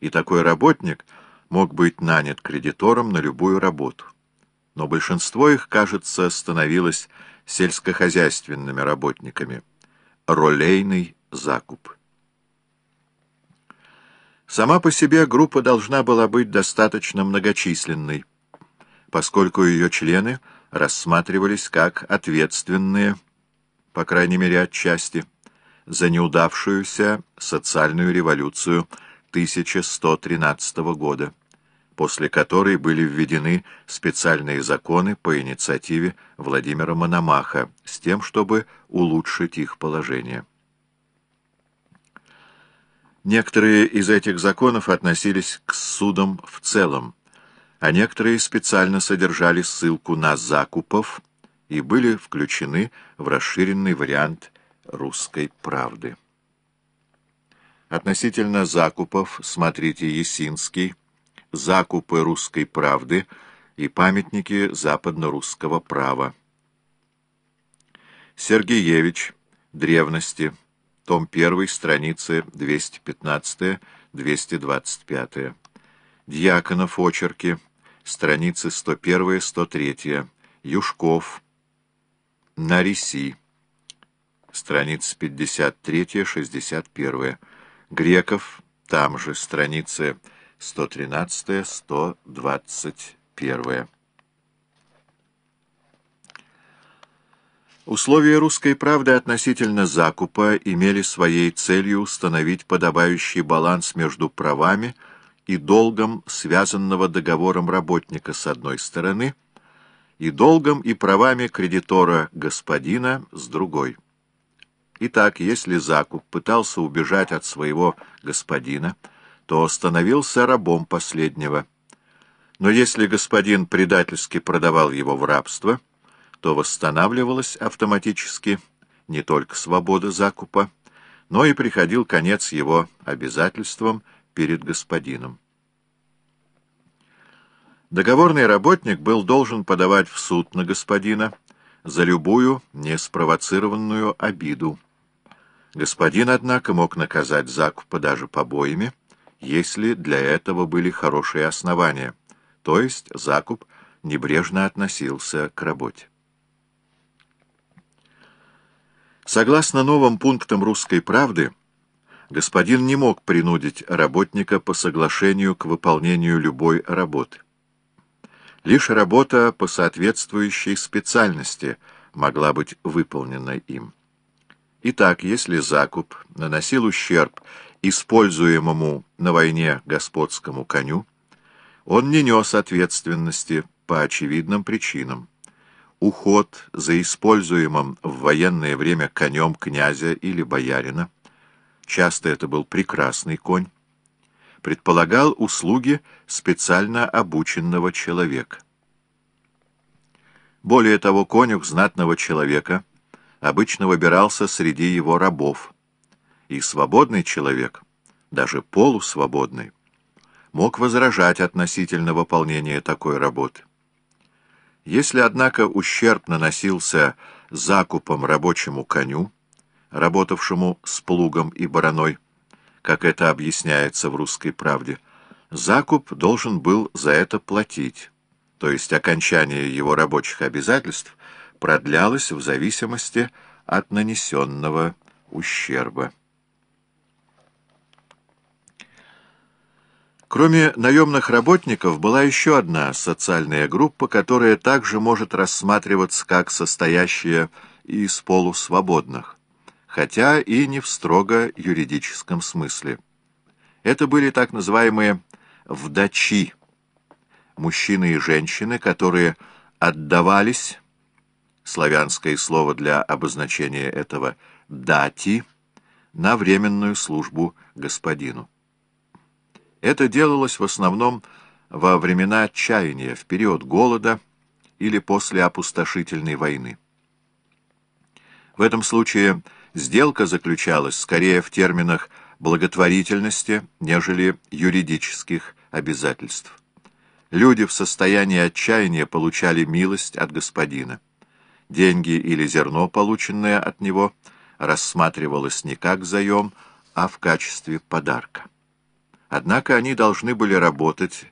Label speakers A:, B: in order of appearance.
A: и такой работник мог быть нанят кредитором на любую работу. Но большинство их, кажется, становилось сельскохозяйственными работниками. Ролейный закуп. Сама по себе группа должна была быть достаточно многочисленной, поскольку ее члены рассматривались как ответственные, по крайней мере отчасти, за неудавшуюся социальную революцию 1113 года, после которой были введены специальные законы по инициативе Владимира Мономаха с тем, чтобы улучшить их положение. Некоторые из этих законов относились к судам в целом, а некоторые специально содержали ссылку на закупов и были включены в расширенный вариант русской правды. Относительно закупов смотрите Есинский, закупы русской правды и памятники западно-русского права. Сергеевич, древности, том 1, страницы 215-225. Дьяконов очерки, страницы 101-103. Юшков, Нариси, страницы 53-61. Греков, там же, страницы 113-121. Условия русской правды относительно закупа имели своей целью установить подобающий баланс между правами и долгом, связанного договором работника с одной стороны, и долгом и правами кредитора господина с другой. Итак, если закуп пытался убежать от своего господина, то становился рабом последнего. Но если господин предательски продавал его в рабство – то восстанавливалась автоматически не только свобода закупа, но и приходил конец его обязательствам перед господином. Договорный работник был должен подавать в суд на господина за любую неспровоцированную обиду. Господин, однако, мог наказать закупа даже побоями, если для этого были хорошие основания, то есть закуп небрежно относился к работе. Согласно новым пунктам «Русской правды», господин не мог принудить работника по соглашению к выполнению любой работы. Лишь работа по соответствующей специальности могла быть выполнена им. Итак, если закуп наносил ущерб используемому на войне господскому коню, он не нес ответственности по очевидным причинам уход за используемым в военное время конем князя или боярина, часто это был прекрасный конь, предполагал услуги специально обученного человека. Более того, конюх знатного человека обычно выбирался среди его рабов, и свободный человек, даже полусвободный, мог возражать относительно выполнения такой работы. Если, однако, ущерб наносился закупом рабочему коню, работавшему с плугом и бараной, как это объясняется в «Русской правде», закуп должен был за это платить, то есть окончание его рабочих обязательств продлялось в зависимости от нанесенного ущерба. Кроме наемных работников была еще одна социальная группа, которая также может рассматриваться как состоящая из полусвободных, хотя и не в строго юридическом смысле. Это были так называемые «вдачи», мужчины и женщины, которые отдавались, славянское слово для обозначения этого «дати», на временную службу господину. Это делалось в основном во времена отчаяния, в период голода или после опустошительной войны. В этом случае сделка заключалась скорее в терминах благотворительности, нежели юридических обязательств. Люди в состоянии отчаяния получали милость от господина. Деньги или зерно, полученное от него, рассматривалось не как заем, а в качестве подарка. Однако они должны были работать